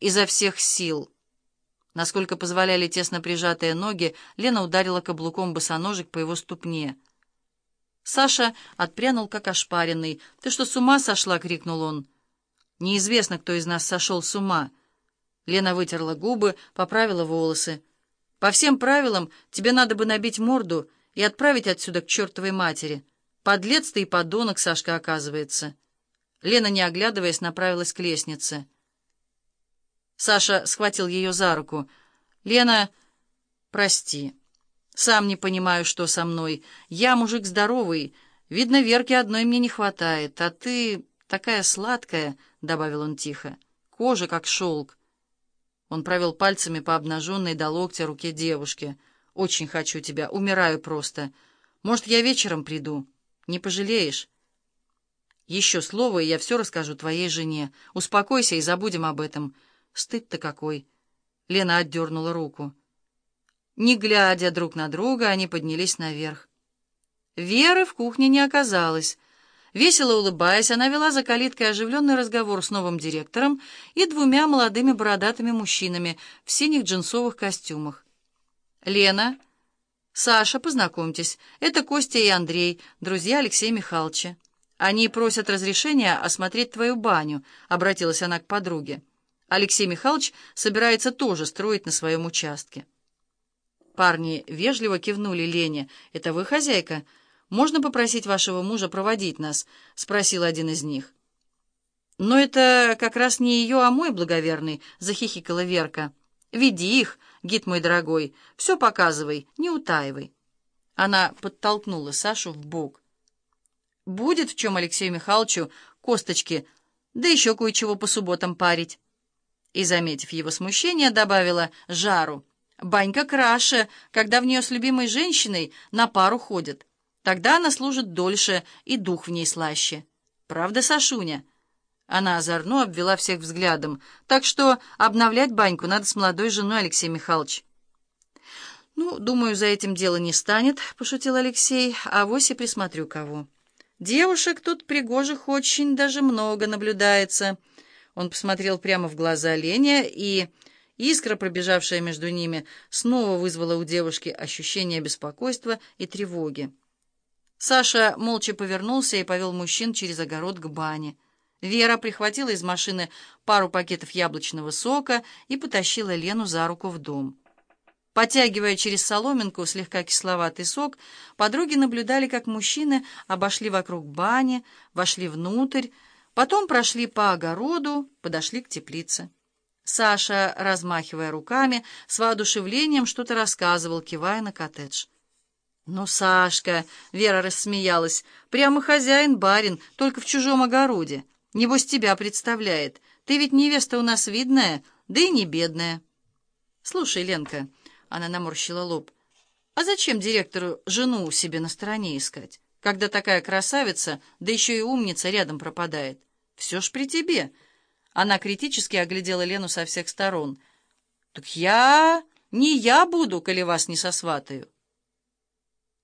изо всех сил. Насколько позволяли тесно прижатые ноги, Лена ударила каблуком босоножек по его ступне. Саша отпрянул, как ошпаренный. «Ты что, с ума сошла?» — крикнул он. «Неизвестно, кто из нас сошел с ума». Лена вытерла губы, поправила волосы. «По всем правилам тебе надо бы набить морду и отправить отсюда к чертовой матери. Подлец ты и подонок, Сашка, оказывается». Лена, не оглядываясь, направилась к лестнице. Саша схватил ее за руку. «Лена, прости. Сам не понимаю, что со мной. Я мужик здоровый. Видно, Верки одной мне не хватает. А ты такая сладкая», — добавил он тихо. «Кожа, как шелк». Он провел пальцами по обнаженной до локтя руке девушки. «Очень хочу тебя. Умираю просто. Может, я вечером приду? Не пожалеешь?» «Еще слово, и я все расскажу твоей жене. Успокойся и забудем об этом». Стыд-то какой!» Лена отдернула руку. Не глядя друг на друга, они поднялись наверх. Веры в кухне не оказалось. Весело улыбаясь, она вела за калиткой оживленный разговор с новым директором и двумя молодыми бородатыми мужчинами в синих джинсовых костюмах. «Лена, Саша, познакомьтесь, это Костя и Андрей, друзья Алексея Михайловича. Они просят разрешения осмотреть твою баню», — обратилась она к подруге. Алексей Михайлович собирается тоже строить на своем участке. Парни вежливо кивнули Лене. «Это вы хозяйка? Можно попросить вашего мужа проводить нас?» — спросил один из них. «Но это как раз не ее, а мой благоверный», — захихикала Верка. «Веди их, гид мой дорогой, все показывай, не утаивай». Она подтолкнула Сашу в бок. «Будет в чем Алексею Михайловичу косточки, да еще кое-чего по субботам парить» и, заметив его смущение, добавила жару. «Банька краше, когда в нее с любимой женщиной на пару ходят. Тогда она служит дольше, и дух в ней слаще. Правда, Сашуня?» Она озорно обвела всех взглядом. «Так что обновлять баньку надо с молодой женой, Алексей Михайлович». «Ну, думаю, за этим дело не станет», — пошутил Алексей, — «а вось и присмотрю кого». «Девушек тут пригожих очень даже много наблюдается». Он посмотрел прямо в глаза Лене, и искра, пробежавшая между ними, снова вызвала у девушки ощущение беспокойства и тревоги. Саша молча повернулся и повел мужчин через огород к бане. Вера прихватила из машины пару пакетов яблочного сока и потащила Лену за руку в дом. Потягивая через соломинку слегка кисловатый сок, подруги наблюдали, как мужчины обошли вокруг бани, вошли внутрь, Потом прошли по огороду, подошли к теплице. Саша, размахивая руками, с воодушевлением что-то рассказывал, кивая на коттедж. «Ну, Сашка!» — Вера рассмеялась. «Прямо хозяин-барин, только в чужом огороде. Небось, тебя представляет. Ты ведь невеста у нас видная, да и не бедная». «Слушай, Ленка...» — она наморщила лоб. «А зачем директору жену себе на стороне искать, когда такая красавица, да еще и умница рядом пропадает?» Все ж при тебе. Она критически оглядела Лену со всех сторон. Так я... не я буду, коли вас не сосватаю.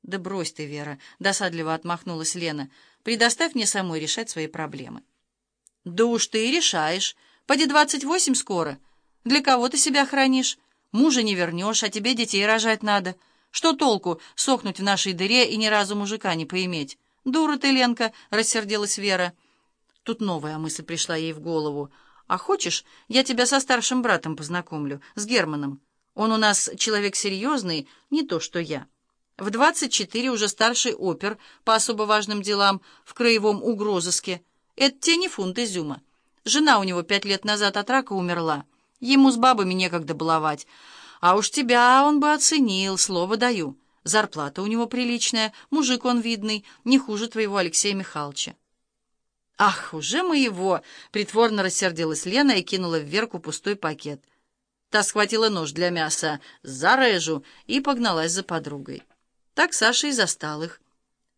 Да брось ты, Вера, досадливо отмахнулась Лена. Предоставь мне самой решать свои проблемы. Да уж ты и решаешь. Поди двадцать восемь скоро. Для кого ты себя хранишь? Мужа не вернешь, а тебе детей рожать надо. Что толку сохнуть в нашей дыре и ни разу мужика не поиметь? Дура ты, Ленка, рассердилась Вера. Тут новая мысль пришла ей в голову. «А хочешь, я тебя со старшим братом познакомлю, с Германом? Он у нас человек серьезный, не то что я. В двадцать четыре уже старший опер по особо важным делам в краевом угрозыске. Это те не фунт изюма. Жена у него пять лет назад от рака умерла. Ему с бабами некогда баловать. А уж тебя он бы оценил, слово даю. Зарплата у него приличная, мужик он видный, не хуже твоего Алексея Михайловича. «Ах, уже моего!» — притворно рассердилась Лена и кинула в пустой пакет. Та схватила нож для мяса, зарежу, и погналась за подругой. Так Саша и застал их.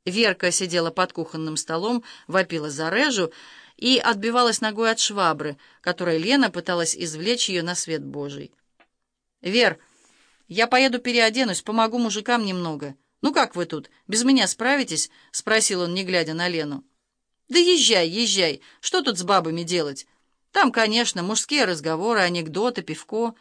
Верка сидела под кухонным столом, вопила зарежу и отбивалась ногой от швабры, которой Лена пыталась извлечь ее на свет Божий. «Вер, я поеду переоденусь, помогу мужикам немного. Ну как вы тут, без меня справитесь?» — спросил он, не глядя на Лену. «Да езжай, езжай! Что тут с бабами делать? Там, конечно, мужские разговоры, анекдоты, пивко.